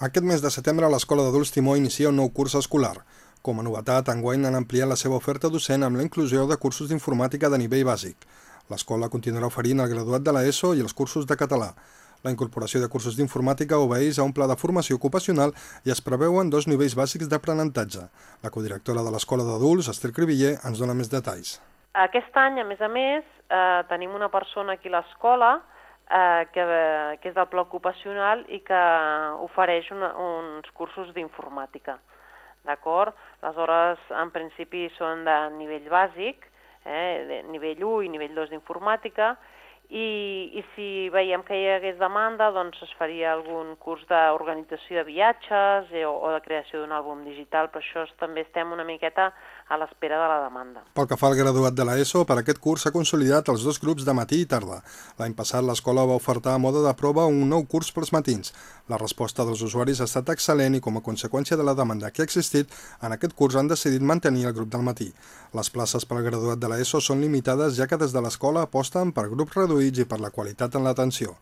Aquest mes de setembre l'Escola d'Adults Timó inicia un nou curs escolar. Com a novetat, enguany han ampliat la seva oferta docent amb la inclusió de cursos d'informàtica de nivell bàsic. L'escola continuarà oferint el graduat de l'ESO i els cursos de català. La incorporació de cursos d'informàtica obeeix a un pla de formació ocupacional i es preveuen dos nivells bàsics d'aprenentatge. La codirectora de l'Escola d'Adults, Esther Cribiller, ens dona més detalls. Aquest any, a més a més, eh, tenim una persona aquí a l'escola eh, que, que és del pla ocupacional i que ofereix una, uns cursos d'informàtica. D'acord? Les hores, en principi, són de nivell bàsic, eh, de nivell 1 i nivell 2 d'informàtica, i, i si veiem que hi hagués demanda, doncs es faria algun curs d'organització de viatges eh, o, o de creació d'un àlbum digital, però això també estem una miqueta a l'espera de la demanda. Pel que fa al graduat de l'ESO, per aquest curs s'ha consolidat els dos grups de matí i tarda. L'any passat l'escola va ofertar a mode de prova un nou curs pels matins. La resposta dels usuaris ha estat excel·lent i com a conseqüència de la demanda que ha existit, en aquest curs han decidit mantenir el grup del matí. Les places per al graduat de l'ESO són limitades ja que des de l'escola aposten per grups reduïts reduïts i per la qualitat en l'atenció.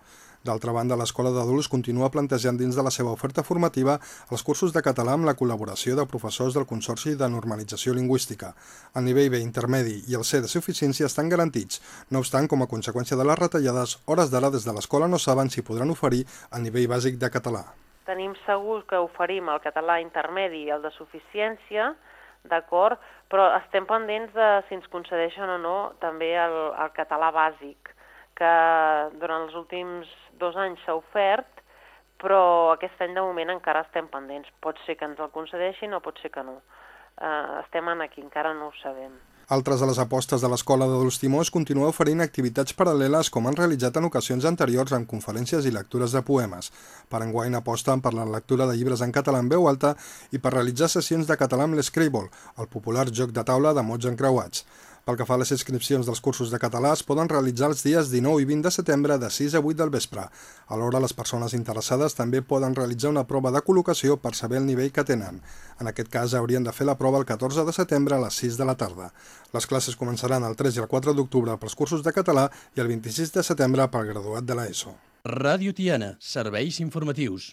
D'altra banda, l'Escola d'Adults continua plantejant dins de la seva oferta formativa els cursos de català amb la col·laboració de professors del Consorci de Normalització Lingüística. El nivell B intermedi i el C de suficiència estan garantits. No obstant, com a conseqüència de les retallades, hores d'ara des de l'escola no saben si podran oferir el nivell bàsic de català. Tenim segur que oferim el català intermedi i el de suficiència, d'acord? Però estem pendents de si ens concedeixen o no també el, el català bàsic que durant els últims dos anys s'ha ofert, però aquest any de moment encara estem pendents. Pot ser que ens el concedeixin o pot ser que no. Uh, estem en aquí, encara no ho sabem. Altres de les apostes de l'Escola d'Adults Timós continua oferint activitats paral·leles com han realitzat en ocasions anteriors amb conferències i lectures de poemes. Per enguany aposten per la lectura de llibres en català en veu alta i per realitzar sessions de català amb l'Scribble, el popular joc de taula de mots encreuats. Pel que fa a les inscripcions dels cursos de català, es poden realitzar els dies 19 i 20 de setembre de 6 a 8 del vespre. Alhora, les persones interessades també poden realitzar una prova de col·locació per saber el nivell que tenen. En aquest cas, haurien de fer la prova el 14 de setembre a les 6 de la tarda. Les classes començaran el 3 i el 4 d'octubre pels cursos de català i el 26 de setembre pel graduat de l'ESO. Ràdio Tiana, serveis informatius.